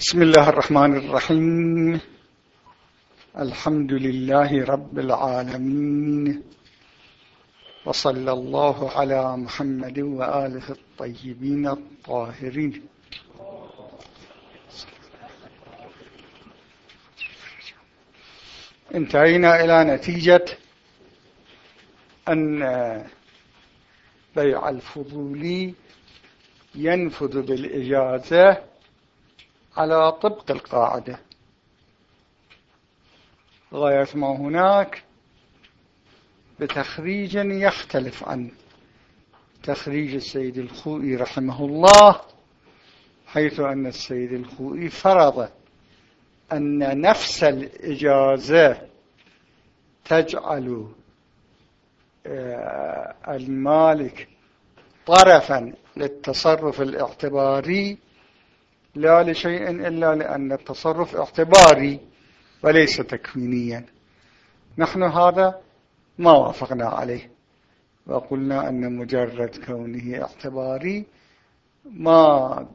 بسم الله الرحمن الرحيم. الحمد لله رب العالمين. وصلى الله على محمد وآله الطيبين الطاهرين. انتهينا إلى نتيجة أن بيع الفضولي ينفذ بالإجازة على طبق القاعدة. غاية ما هناك. بتخريج يختلف عن تخريج السيد الخوئي رحمه الله حيث أن السيد الخوئي فرض أن نفس الإجازة تجعل آه، المالك طرفا للتصرف الاعتباري لا لشيء إلا لأن التصرف اعتباري وليس تكوينيا. نحن هذا ما وافقنا عليه. وقلنا أن مجرد كونه اعتباري ما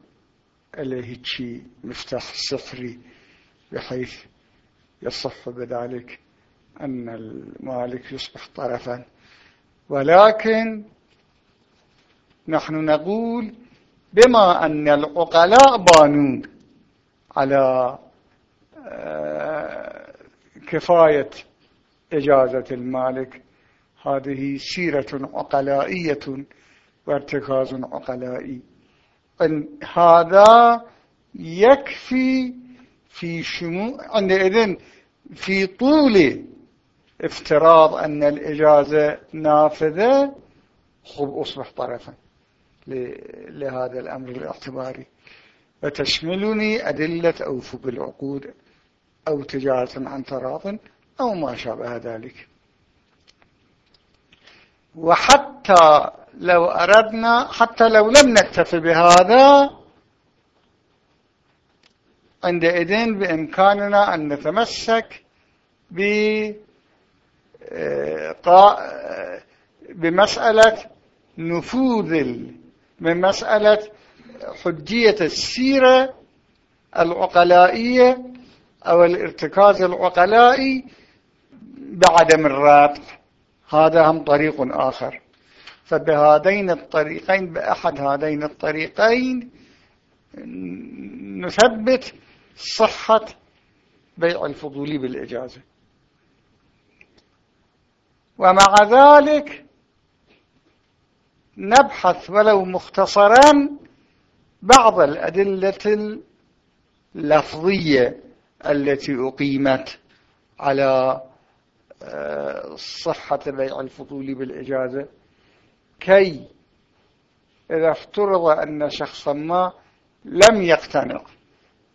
إليه شيء مفتاح سحري بحيث يصح بذلك أن المالك يصبح طرفا. ولكن نحن نقول بما أن العقلاء بانون على آه، كفاية إجازة المالك. هذه سيرة عقلائية وارتكاز عقلائي. أن هذا يكفي في شمو عندئذ في طول افتراض أن الإجازة نافذة. خب أصبح طرفا. لهذا الأمر الاعتباري. وتشملني أدلة أوفق العقود أو تجارة عن تراض أو ما شابه ذلك. وحتى لو أردنا حتى لو لم نكتفي بهذا عندئذ بإمكاننا أن نتمسك آه، بمسألة نفوذ من مسألة حجية السيرة العقلائية أو الارتكاز العقلائي بعدم الرابط هذا هم طريق آخر. فبهذين الطريقين بأحد هذين الطريقين نثبت صحة بيع الفضولي بالإجازة. ومع ذلك نبحث ولو مختصرا بعض الأدلة اللفظية التي أقيمت على آه، صحة بيع الفضول بالإجازة. كي إذا افترض أن شخصا ما لم يقتنع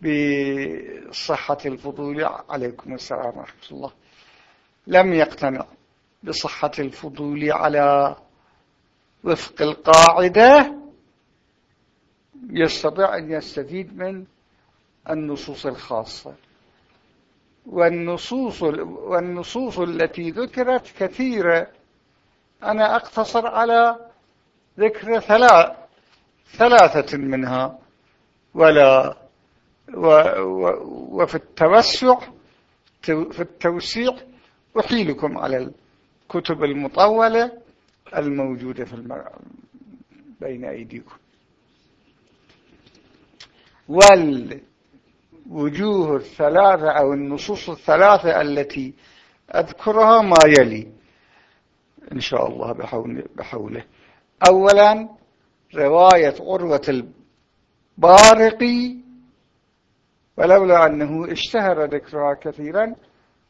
بصحة الفضول عليكم السلام ورحمة الله لم يقتنع بصحة الفضول على وفق القاعدة يستطيع أن يستفيد من النصوص الخاصة. والنصوص, والنصوص التي ذكرت كثيرة. أنا أقتصر على ذكر ثلاث ثلاثة منها. ولا و و وفي التوسع في التوسيع أحيلكم على الكتب المطولة. الموجودة في المر... بين أيديكم. والوجوه الثلاثة أو النصوص الثلاثة التي أذكرها ما يلي إن شاء الله بحوله. أولا رواية عروة البارقي ولولا أنه اشتهر ذكرها كثيرا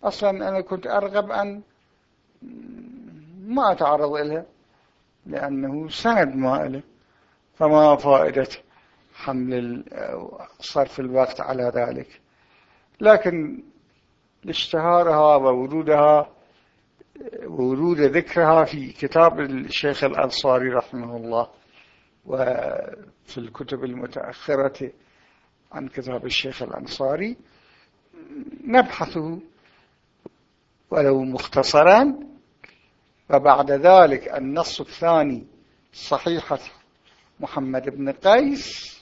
أصلا أنا كنت أرغب أن ما أتعرض إليها لأنه سند ما إله فما فائدة حمل صرف الوقت على ذلك. لكن اشتهارها وورودها ورود ذكرها في كتاب الشيخ الأنصاري رحمه الله وفي الكتب المتأخرة عن كتاب الشيخ الأنصاري نبحثه ولو مختصرا. وبعد ذلك النص الثاني صحيحة محمد بن قيس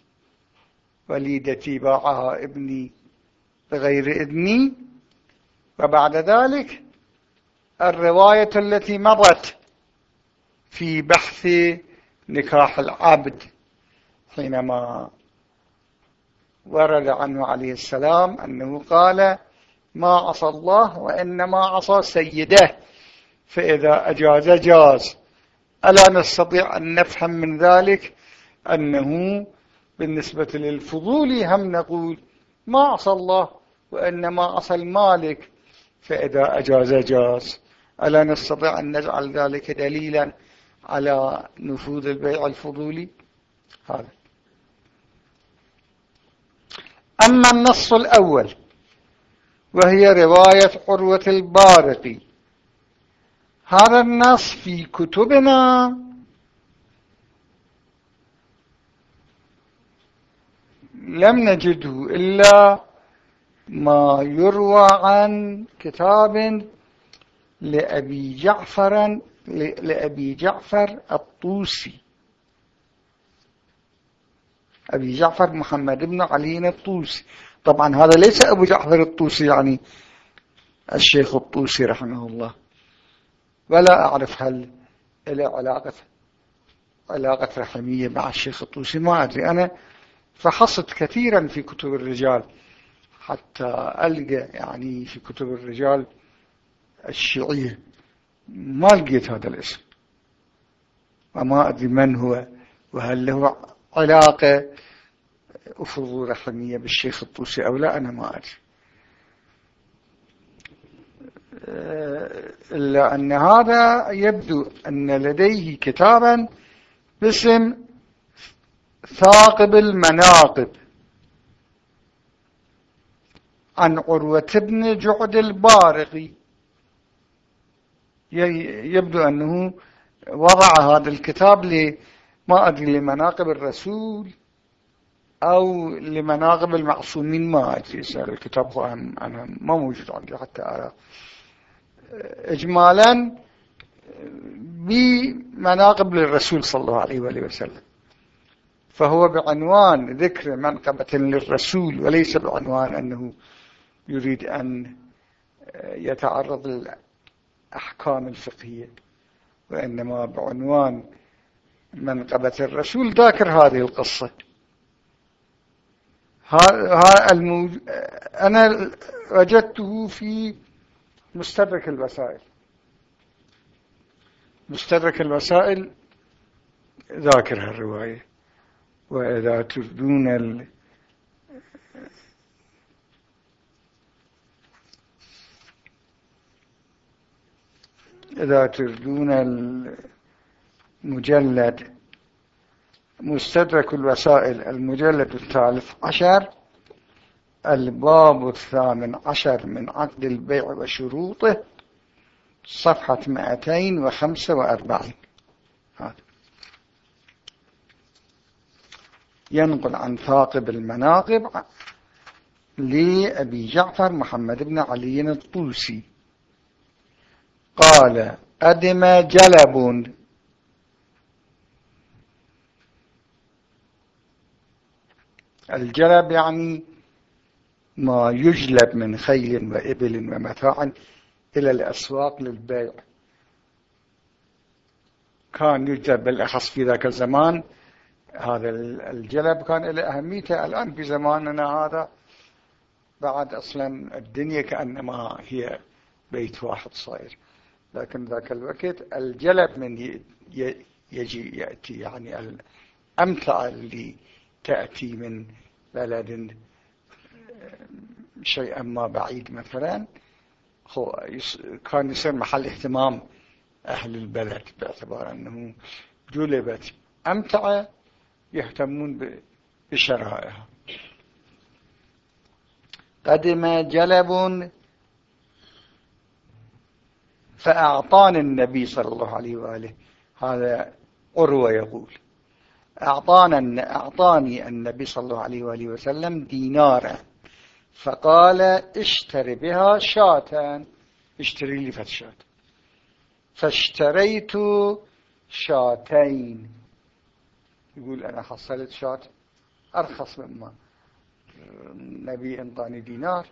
وليدتي باعها ابني بغير إذني. وبعد ذلك الرواية التي مرت في بحث نكاح العبد حينما ورد عنه عليه السلام أنه قال ما عصى الله وإنما عصى سيده. فإذا أجاز جاز. ألا نستطيع أن نفهم من ذلك أنه بالنسبة للفضول هم نقول ما عصى الله وإنما عصى المالك فإذا أجاز جاز. ألا نستطيع أن نجعل ذلك دليلا على نفوذ البيع الفضولي؟ هذا. أما النص الأول وهي رواية عروة البارقي. هذا النص في كتبنا لم نجده إلا ما يروى عن كتاب لأبي جعفر لأبي جعفر الطوسي أبي جعفر محمد بن علي الطوسي طبعا هذا ليس أبو جعفر الطوسي يعني الشيخ الطوسي رحمه الله. ولا أعرف هل له علاقة علاقة رحمية مع الشيخ الطوسي ما أدري. أنا فحصت كثيرا في كتب الرجال حتى ألقى يعني في كتب الرجال الشيعية. ما لقيت هذا الاسم. وما أدري من هو وهل له علاقة أفضل رحمية بالشيخ الطوسي أو لا أنا ما أدري. إلا أن هذا يبدو أن لديه كتابا باسم ثاقب المناقب. عن عروة بن جعد البارقي. يبدو أنه وضع هذا الكتاب ما أدري لمناقب الرسول أو لمناقب المعصومين ما أدري الكتاب هو أنا ما موجود عندي حتى أرى. إجمالا بمناقب للرسول صلى الله عليه وآله وسلم. فهو بعنوان ذكر منقبة للرسول وليس بعنوان أنه يريد أن يتعرض للأحكام الفقهية وإنما بعنوان منقبة الرسول. ذاكر هذه القصة. ها الموج... أنا وجدته في مستدرك الوسائل. مستدرك الوسائل ذاكر هالرواية وإذا تردون ال... إذا تردون المجلد مستدرك الوسائل المجلد الثالث عشر الباب الثامن عشر من عقد البيع وشروطه صفحة 245 هذا. ينقل عن ثاقب المناقب لأبي جعفر محمد بن علي الطوسي. قال أدم جلب. الجلب يعني ما يجلب من خيل وإبل ومتاع إلى الأسواق للبيع. كان يجلب بالأخص في ذاك الزمان. هذا الجلب كان له أهميته الآن في زماننا هذا. بعد أصلا الدنيا كأنما هي بيت واحد صاير لكن ذاك الوقت الجلب من يجي يأتي يعني الأمتعة اللي تأتي من بلد شيئا ما بعيد مثلا هو كان يصير محل اهتمام أهل البلد باعتبار أنه جلبت أمتعة يهتمون بشرائها. قدم جلب فأعطاني النبي صلى الله عليه وآله. هذا أروى يقول أعطانا أعطاني النبي صلى الله عليه وآله وسلم دينارا. فقال اشتري بها شاة اشتري لي فتشات فاشتريت شاتين. يقول أنا حصلت شات أرخص مما النبي أنطاني دينار.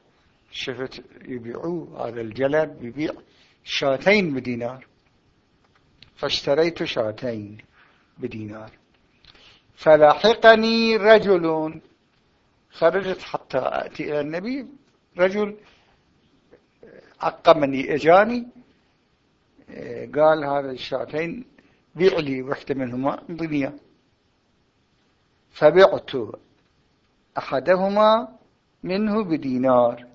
شفت يبيعوه هذا الجلب يبيع شاتين بدينار. فاشتريت شاتين بدينار. فلاحقني رجل خرجت حتى أتي إلى النبي رجل عقمني إجاني قال هذا الشاتين بيع لي وحدة منهما دنيا. فبعت أحدهما منه بدينار.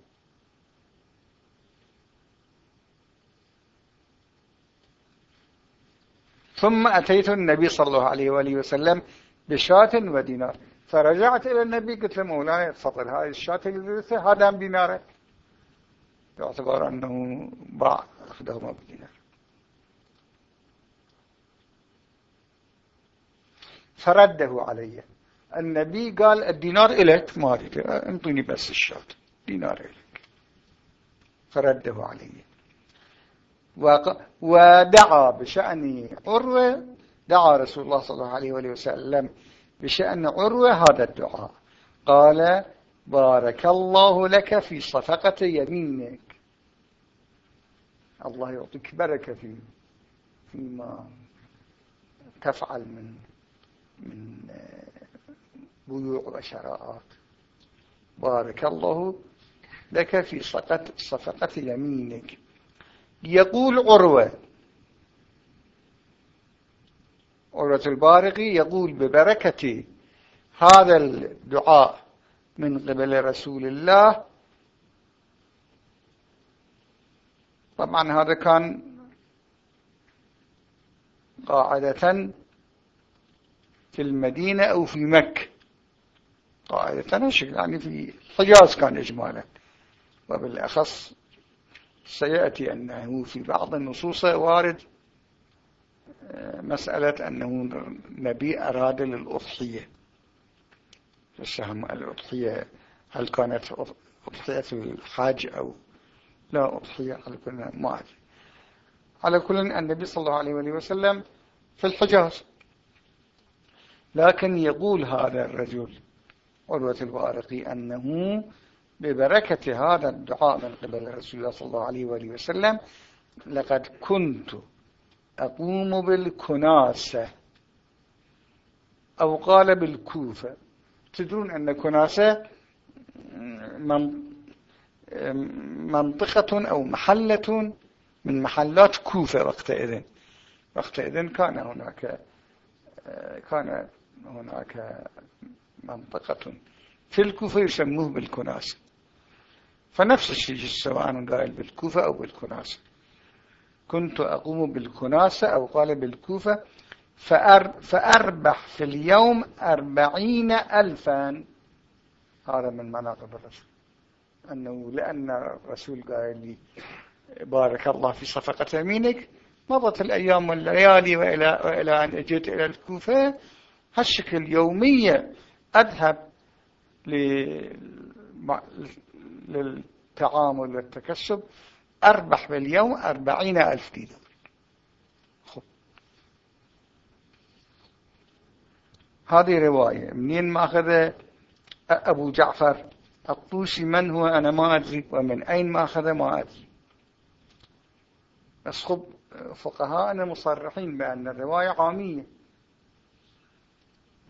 ثم أتيت النبي صلى الله عليه وآله وسلم بشاة ودينار. فرجعت إلى النبي قلت له مولاي تفضل هاي الشاة اللي هذا بدينار باعتبار أنه باع أخذهما بدينار. فرده علي. النبي قال الدينار إليك؟ ما أريد انطيني بس الشاة دينار إليك. فرده علي. ودعا بشأن عروة دعا رسول الله صلى الله عليه وسلم بشأن عروة هذا الدعاء. قال بارك الله لك في صفقة يمينك. الله يعطيك بركة في فيما تفعل من من بيوع وشراءات. بارك الله لك في صفقة يمينك. يقول عروة عروة البارقي يقول ببركة هذا الدعاء من قبل رسول الله. طبعا هذا كان قاعدة في المدينة أو في مكة. قاعدة يعني في الحجاز كان إجمالا. وبالأخص سيأتي أنه في بعض النصوص وارد مسألة أنه نبي أراد للأضحية. السهم الأضحية هل كانت أضحية الحاج أو لا أضحية؟ على كل ما أدري. على كل النبي صلى الله عليه وسلم في الحجاز. لكن يقول هذا الرجل عروة الوارقي أنه ببركة هذا الدعاء من قبل رسول الله صلى الله عليه وآله وسلم لقد كنت أقوم بالكناسة. أو قال بالكوفة. تدرون أن كناسة منطقة أو محلة من محلات كوفة وقتئذ وقتئذ كان هناك كان هناك منطقة. في الكوفة يسموه بالكناسة. فنفس الشيء سواء قال بالكوفة أو بالكناسة. كنت أقوم بالكناسة أو قال بالكوفة فأر فأربح في اليوم أربعين ألفا. هذا من مناقب الرسول. أنه لأن الرسول قال لي بارك الله في صفقة يمينك مضت الأيام والليالي وإلى, وإلى أن أجيت إلى الكوفة. هالشكل يومية أذهب للتعامل والتكسب أربح باليوم أربعين ألف دينار. هذه رواية. منين ما أخذ أبو جعفر. الطوسي من هو؟ أنا ما أدري. ومن أين ما أخذ ما أدري. بس خب فقهاءنا مصرحين بأن الرواية عامية.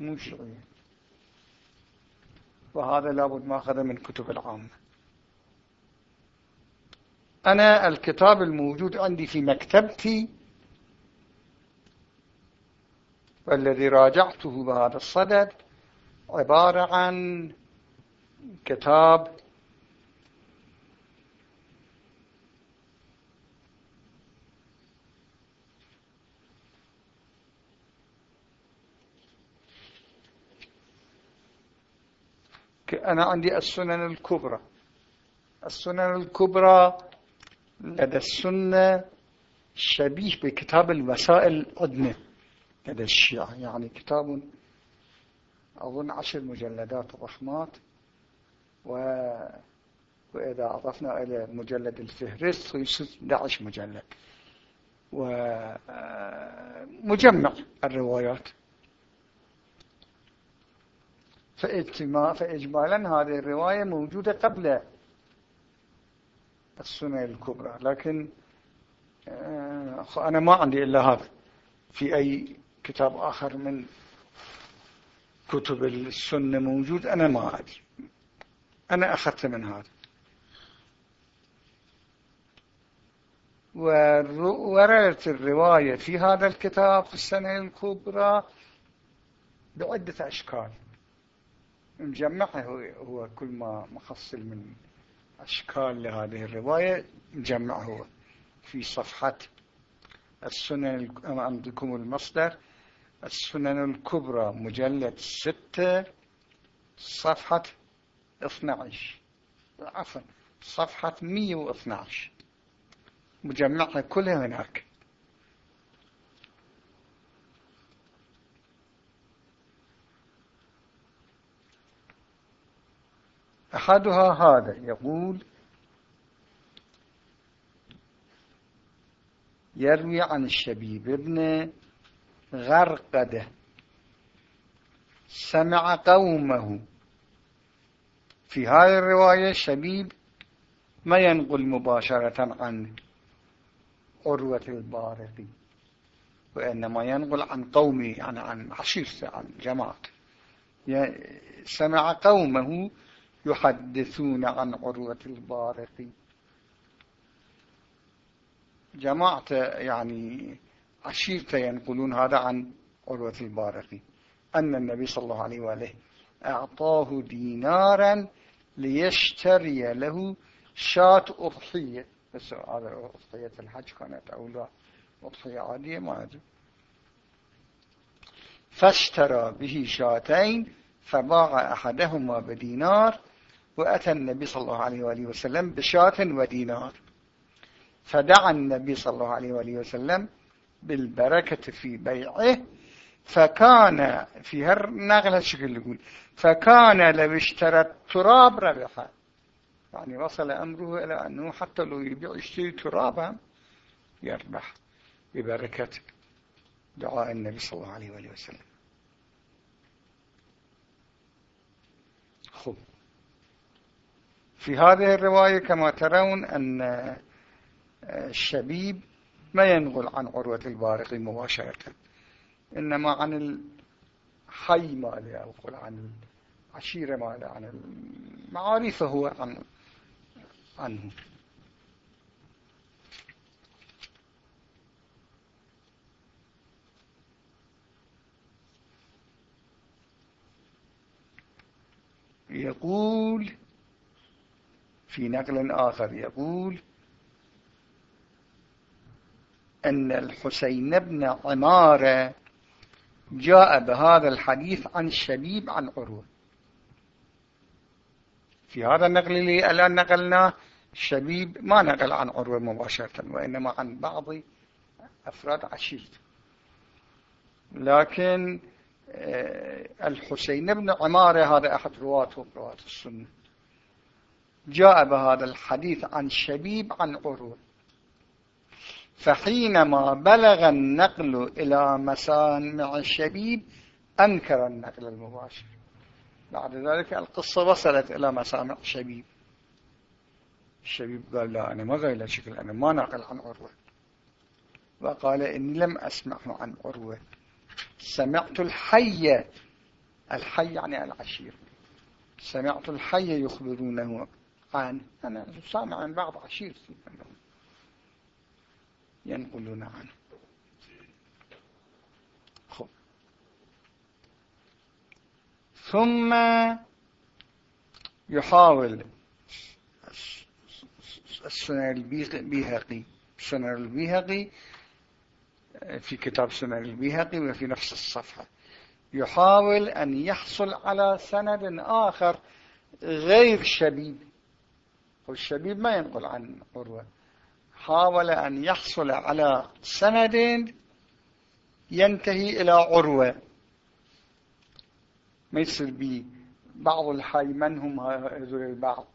مو شرعية. وهذا لابد ما أخذ من كتب العامة. أنا الكتاب الموجود عندي في مكتبتي والذي راجعته بهذا الصدد عبارة عن كتاب أنا عندي السنن الكبرى. السنن الكبرى لدى السنة شبيه بكتاب المسائل الأدنى لدى الشيعة يعني كتاب أظن عشر مجلدات الرحمات و... وإذا أضفنا إلى مجلد الفهرست يصير 11 مجلد. ومجمع الروايات. فإجمالا هذه الرواية موجودة قبل السنة الكبرى. لكن آه، أنا ما عندي إلا هذا. في أي كتاب آخر من كتب السنة موجود؟ أنا ما أدري. أنا أخذت من هذا. وردت الرواية في هذا الكتاب في السنة الكبرى بعدة أشكال. مجمعها هو كل ما مخصل من أشكال لهذه الرواية مجمع هو في صفحة السنن عندكم المصدر السنن الكبرى مجلد ستة صفحة 12 عفوا صفحة 112 مجمعها كلها هناك. أحدها هذا يقول يروي عن الشبيب ابن غرقدة سمع قومه. في هذه الرواية شبيب ما ينقل مباشرة عن عروة البارقي وإنما ينقل عن قومه يعني عن عشيرته عن جماعته. سمع قومه يحدثون عن عروة البارقي جماعة يعني عشيرته ينقلون هذا عن عروة البارقي أن النبي صلى الله عليه وآله أعطاه دينارا ليشتري له شاة أضحية. بس هذا أضحية الحج كانت أو لا؟ أضحية عادية ما أدري. فاشترى به شاتين فباع أحدهما بدينار وأتى النبي صلى الله عليه وآله وسلم بشاة ودينار. فدعا النبي صلى الله عليه وآله وسلم بالبركة في بيعه فكان في هالنغلة شكل يقول فكان لو اشترى التراب ربحا يعني وصل أمره إلى أنه حتى لو يبيع يشتري ترابا يربح ببركة دعاء النبي صلى الله عليه وآله وسلم. خب. في هذه الرواية كما ترون أن الشبيب ما ينقل عن عروة البارقي مباشرة إنما عن الحي ماله أو قل عن العشيرة ماله عن المعارف هو عن عنه. يقول في نقل آخر يقول أن الحسين بن عمارة جاء بهذا الحديث عن الشبيب عن عروة. في هذا النقل اللي الآن نقلناه الشبيب ما نقل عن عروة مباشرة وإنما عن بعض أفراد عشيرته. لكن آه، الحسين بن عمارة هذا أحد رواته رواة السنة. جاء بهذا الحديث عن شبيب عن عروة. فحينما بلغ النقل إلى مسامع الشبيب أنكر النقل المباشر. بعد ذلك القصة وصلت إلى مسامع الشبيب الشبيب قال لا أنا ما غير شكل أنا ما نقل عن عروة. وقال إني لم أسمعه عن عروة. سمعت الحي الحي يعني العشير. سمعت الحي يخبرونه. عن أنا سامع عن بعض عشيرتي ينقلون عنه. خب. ثم يحاول السنة البيهقي سنة البيهقي في كتاب سنة البيهقي وفي نفس الصفحة. يحاول أن يحصل على سند آخر غير شبيب والشبيب ما ينقل عن عروة. حاول أن يحصل على سند ينتهي إلى عروة. ما يصير به بعض الحي من هم هذول البعض؟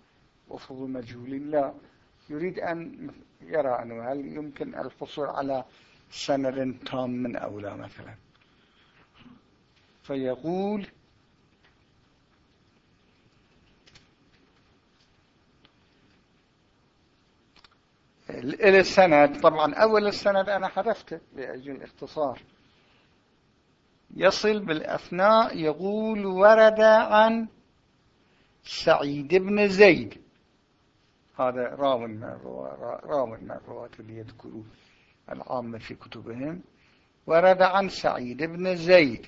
وفضوا مجهولين لا. يريد أن يرى أنه هل يمكن الحصول على سند تام من أولى مثلا. فيقول إلى السند. طبعا أول السند أنا حذفته لأجل الاختصار. يصل بالأثناء يقول ورد عن سعيد بن زيد. هذا راو من راو من الرواة اللي يذكروا العامة في كتبهم. ورد عن سعيد بن زيد.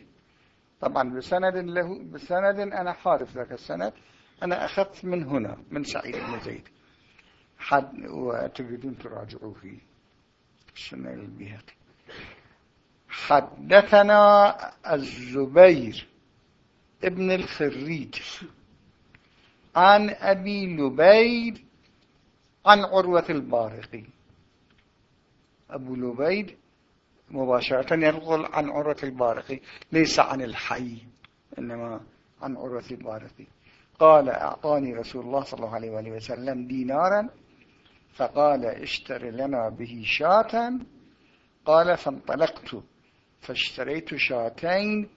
طبعا بسند له بسند أنا حارف ذاك السند. أنا أخذت من هنا من سعيد بن زيد. حد وتريدون تراجعوا فيه السنة البيهقي. حدثنا الزبير ابن الخريج عن أبي لبيد عن عروة البارقي. أبو لبيد مباشرة ينقل عن عروة البارقي ليس عن الحي إنما عن عروة البارقي. قال أعطاني رسول الله صلى الله عليه وسلم دينارا فقال اشتر لنا به شاة. قال فانطلقت فاشتريت شاتين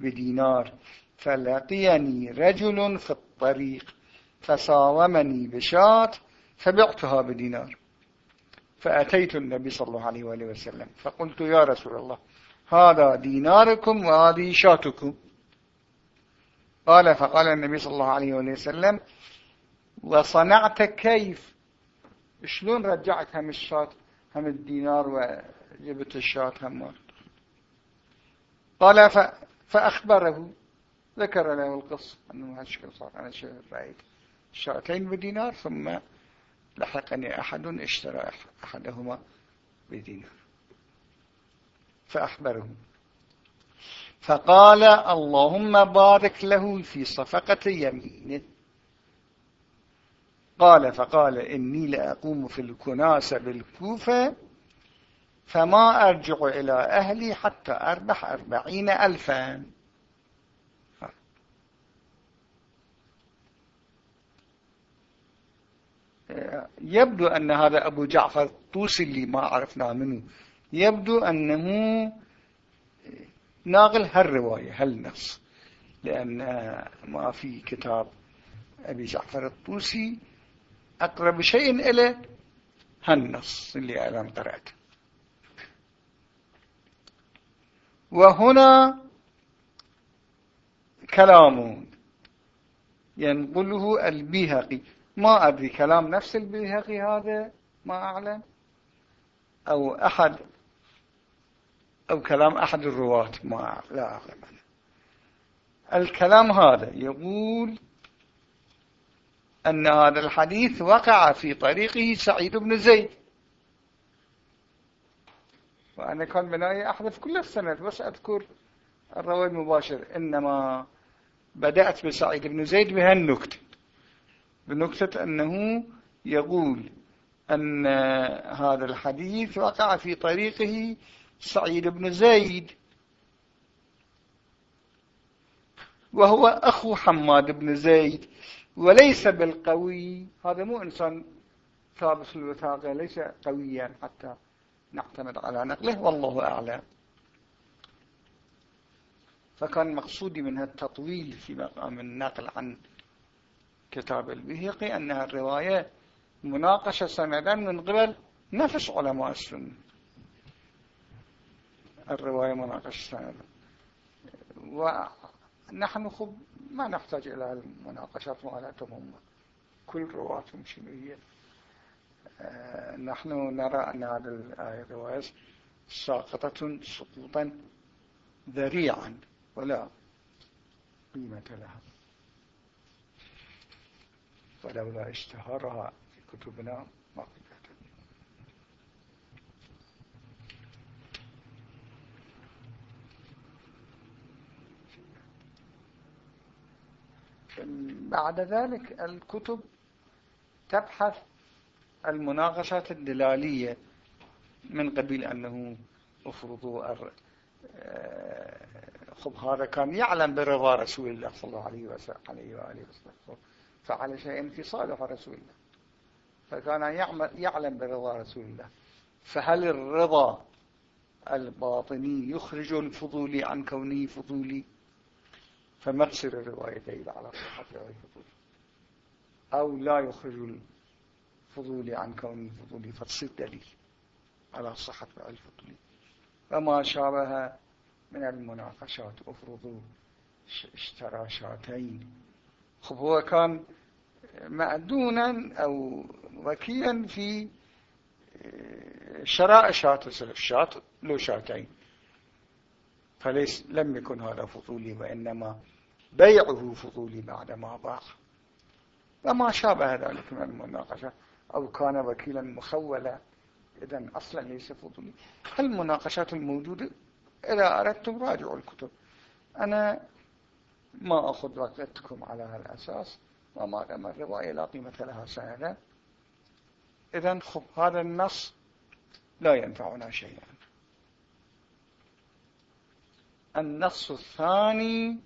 بدينار فلقيني رجل في الطريق فصاومني بشات فبعتها بدينار. فأتيت النبي صلى الله عليه وآله وسلم فقلت يا رسول الله هذا ديناركم وهذه شاتكم. قال فقال النبي صلى الله عليه وآله وسلم وصنعت كيف؟ شلون رجعت هم الشات هم الدينار وجبت الشات هم قال فأخبره ذكر له القصة أنه هالشكل صار. أنا رأيت؟ شاتين بدينار ثم لحقني أحد اشترى أحدهما بدينار. فأخبره. فقال اللهم بارك له في صفقة يمينه قال فقال إني لأقوم في الكناسة بالكوفة فما أرجع إلى أهلي حتى أربح أربعين ألفا. يبدو أن هذا أبو جعفر الطوسي اللي ما عرفنا منه. يبدو أنه ناقل هالرواية هالنص لأن ما في كتاب أبي جعفر الطوسي أقرب شيء إلى هالنص اللي أنا قرأته وهنا كلام ينقله البيهقي. ما أدري كلام نفس البيهقي هذا ما أعلم. أو أحد أو كلام أحد الرواة ما لا أعلم. الكلام هذا يقول أن هذا الحديث وقع في طريقه سعيد بن زيد. وأنا كان بناي أحذف كل السنة بس أذكر الروي المباشر. إنما بدأت بسعيد بن زيد بهالنكتة بنكتة أنه يقول أن هذا الحديث وقع في طريقه سعيد بن زيد. وهو أخو حماد بن زيد. وليس بالقوي. هذا مو إنسان ثابت الوثاقة ليس قويا حتى نعتمد على نقله والله أعلم. فكان مقصودي من التطويل في مقام النقل عن كتاب البهيقي أنها الرواية مناقشة سندا من قبل نفس علماء السنة. الرواية مناقشة سندا ونحن خب ما نحتاج إلى المناقشات مالتهم هم كل رواتهم هي آه، نحن نرى أن هذه الرواية ساقطة سقوطا ذريعا ولا قيمة لها. ولولا اشتهارها في كتبنا ما قلت بعد ذلك الكتب تبحث المناقشات الدلالية من قبيل أنه أفرضوا آه، خب هذا كان يعلم برضا رسول الله صلى الله عليه وسلم عليه وآله وسلم. فعل شيئا في صالح رسول الله. فكان يعلم برضا رسول الله. فهل الرضا الباطني يخرج الفضولي عن كونه فضولي؟ الرواية دليل على صحة الفضول. أو لا يخرج فضولي عن كونه فضولي فتصير دليل على صحة فعل الفضولي فما شابه من المناقشات افرضوا اشترى شاتين خب هو كان معدونا أو وكيلا في شراء شات وسلف شات له شاتين. فليس لم يكن هذا فضولي وإنما بيعه فضولي بعدما باع وما شابه ذلك من المناقشة. أو كان وكيلا مخولا إذا أصلا ليس فضولي. المناقشات الموجودة إذا أردتم راجعوا الكتب. أنا ما أخذ وقتكم على هالأساس. وما دام الرواية لا قيمة لها سندا إذا خب هذا النص لا ينفعنا شيئا. النص الثاني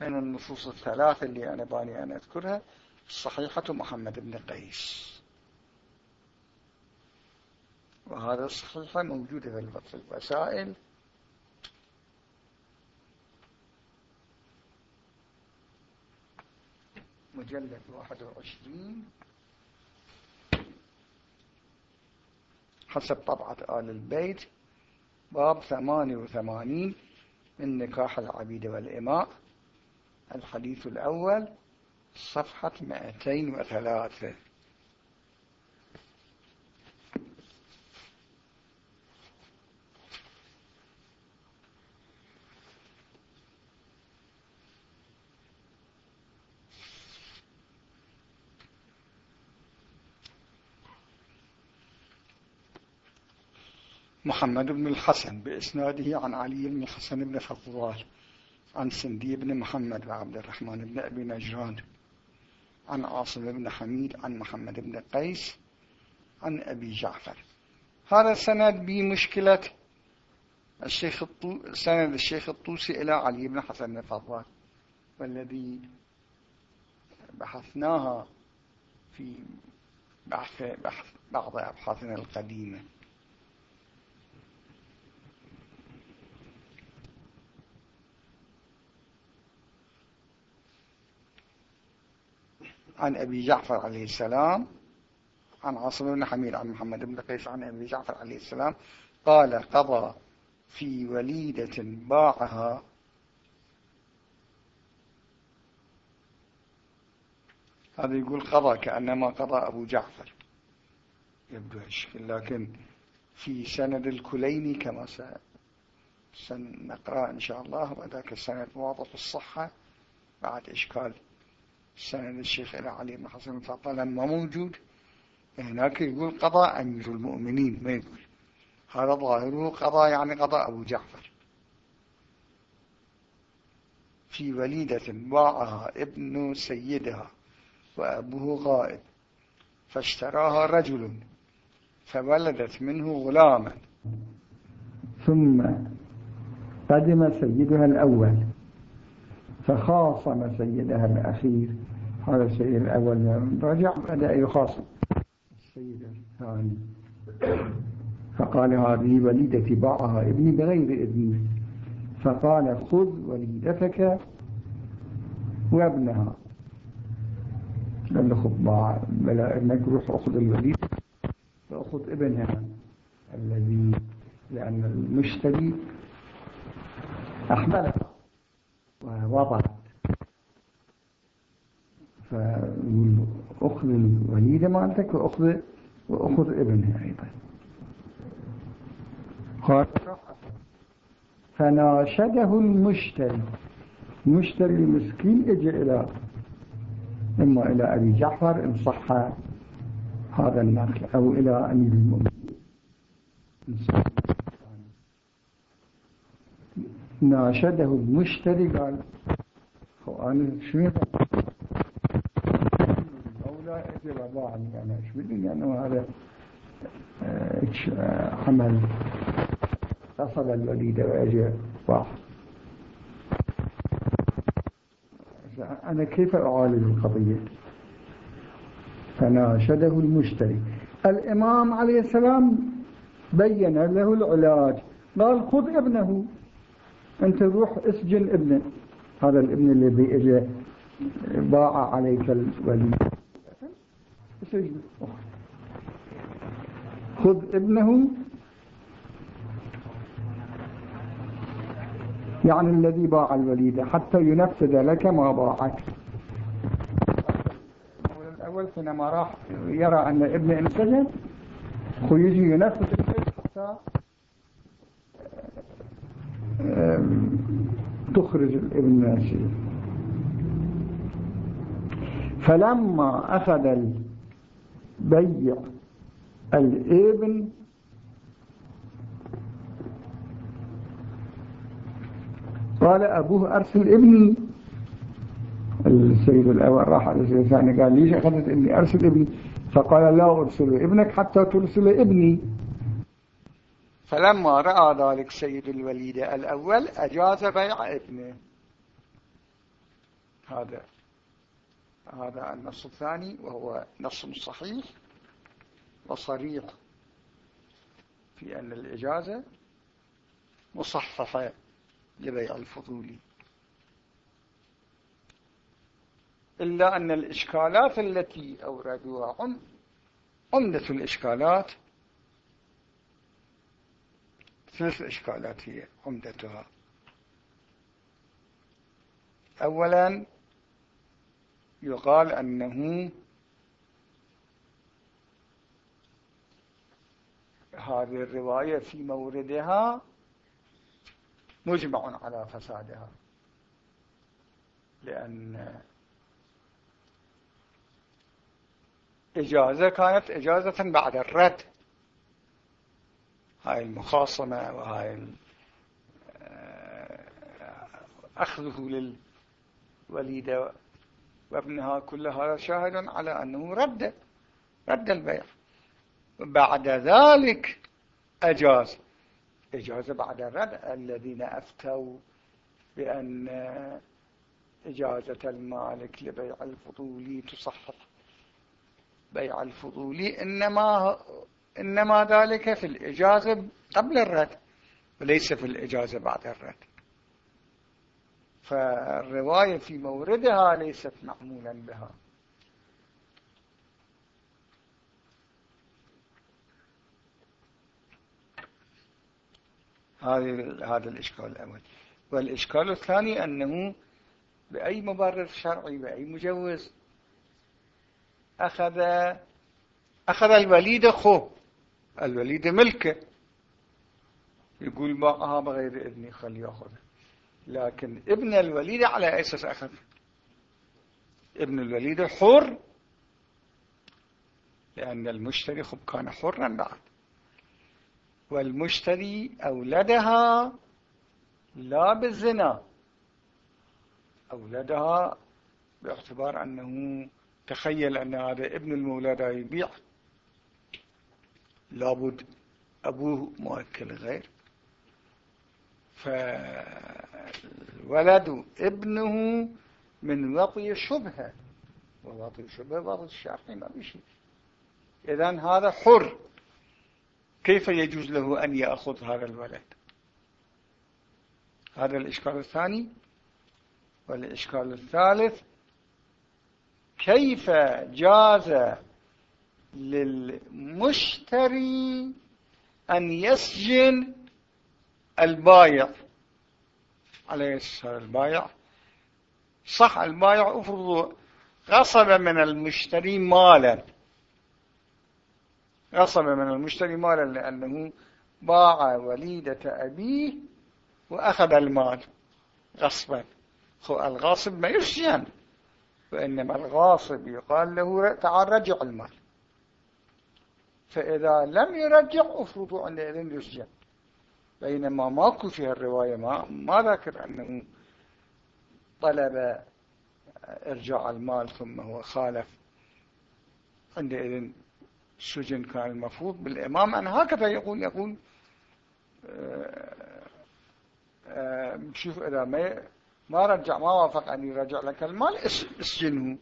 من النصوص الثلاثة اللي أنا بالي أن أذكرها؟ صحيحة محمد بن قيس. وهذا الصحيحة موجودة في الوسائل مجلد 21 حسب طبعة آل البيت باب 88 من نكاح العبيد والإماء. الحديث الأول صفحة 203 محمد بن الحسن بإسناده عن علي بن الحسن بن فضوال عن سندي بن محمد وعبد الرحمن بن أبي نجران عن عاصم بن حميد عن محمد بن قيس عن أبي جعفر. هذا سند بمشكلة الشيخ الطو... سند الشيخ الطوسي إلى علي بن حسن بن فضوال والذي بحثناها في بحث, بحث بعض أبحاثنا القديمة. عن أبي جعفر عليه السلام عن عاصم بن حميد عن محمد بن قيس عن أبي جعفر عليه السلام قال قضى في وليدة باعها. هذا يقول قضى كأنما قضى أبو جعفر. يبدو الشكل لكن في سند الكليني كما سنقرأ إن شاء الله وذاك السند واضح الصحة بعد إشكال سند الشيخ إلى علي بن حسن الفطال لما موجود؟ هناك يقول قضاء أمير المؤمنين ما يقول. هذا ظاهره قضاء يعني قضاء أبو جعفر. في وليدة باعها ابن سيدها وأبوه غائب فاشتراها رجل فولدت منه غلاما. ثم قدم سيدها الأول. فخاصم سيدها الأخير. هذا السيد الأول. رجع بدأ يخاصم السيد الثاني. فقال هذه وليدتي باعها ابني بغير إذني فقال خذ وليدتك وابنها. قال له خذ باع. بلا ابنك روح أخذ الوليد. فأخذ ابنها الذي لأن المشتري أحملها ووضعت فأخذ الوليدة مالتك وأخذ وأخذ ابنها أيضا. قال فناشده المشتري. المشتري المسكين اجى إلى إما إلى أبي جعفر إن صح هذا النقل أو إلى أمير المؤمنين. ناشده المشتري قال أنا شو أولى أجي رضاعني أنا شو بدي لأنه هذا حمل قصد الوليد وأجي واحد أنا كيف أعالج القضية فناشده المشتري الإمام عليه السلام بين له العلاج. قال خذ ابنه. أنت روح اسجن ابنه هذا الابن الذي اجى باع عليك الولي. خذ ابنه. يعني الذي باع الوليدة حتى ينفذ لك ما باعك. الأول حينما راح يرى أن ابن انسجن ويجي ينفذ الحج حتى تخرج الابن ناشئ فلما أخذ البيع الابن قال أبوه أرسل ابني. السيد الأول راح على السيد الثاني قال ليش أخذت ابني؟ أرسل ابني. فقال لا أرسل ابنك حتى ترسل ابني. فلما رأى ذلك سيد الوليد الأول أجاز بيع ابنه. هذا هذا النص الثاني وهو نص صحيح وصريح في أن الإجازة مصحفة لبيع الفضولي إلا أن الإشكالات التي أوردوها عمدة الإشكالات ثلاث إشكالات هي عمدتها. أولا يقال أنه هذه الرواية في موردها مجمع على فسادها لأن إجازة كانت إجازة بعد الرد. هاي المخاصمة وهاي آه، أخذه للوليدة وابنها كل هذا شاهد على أنه رد رد البيع. بعد ذلك أجاز إجازة بعد الرد الذين أفتوا بأن إجازة المالك لبيع الفضولي تصحح. بيع الفضولي إنما إنما ذلك في الإجازة قبل الرد وليس في الإجازة بعد الرد. فالرواية في موردها ليست معمولا بها هذا الإشكال الأول. والإشكال الثاني أنه بأي مبرر شرعي بأي مجوز أخذ أخذ الوليد خو الوليد ملكه. يقول باعها بغير إذني خلي يأخذها لكن ابن الوليد على أساس أخذ؟ ابن الوليد حر. لأن المشتري خب كان حرا بعد. والمشتري أولدها لا بالزنا. أولدها باعتبار أنه تخيل أن هذا ابن المولى يبيع. لابد أبوه مؤكل غير. فالولد ابنه من وطي الشبهة ووطي الشبهة وطي الشرعي ما بشيء إذن هذا حر. كيف يجوز له أن يأخذ هذا الولد؟ هذا الإشكال الثاني. والإشكال الثالث كيف جاز للمشتري أن يسجن البايع. عليه السلام البايع صح البايع أفرض غصب من المشتري مالا. غصب من المشتري مالا لأنه باع وليدة أبيه وأخذ المال. غصبا. الغاصب ما يسجن وإنما الغاصب يقال له تعال رجع المال. فإذا لم يرجع أفرضوا عندئذ يسجن بينما ماكو في الرواية ما, ما ذكر أنه طلب إرجاع المال ثم هو خالف. عندئذ السجن كان المفروض بالإمام. أن هكذا يقول يقول آه، آه، شوف إذا ما ما رجع ما وافق أن يرجع لك المال اسجنه.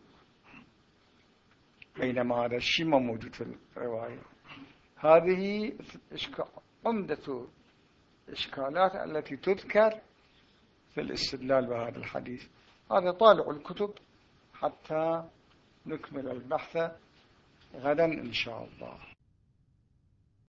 بينما هذا الشيء ما موجود في الرواية. هذه عمدة الإشكالات التي تذكر في الاستدلال بهذا الحديث. هذا طالع الكتب حتى نكمل البحث غدا إن شاء الله.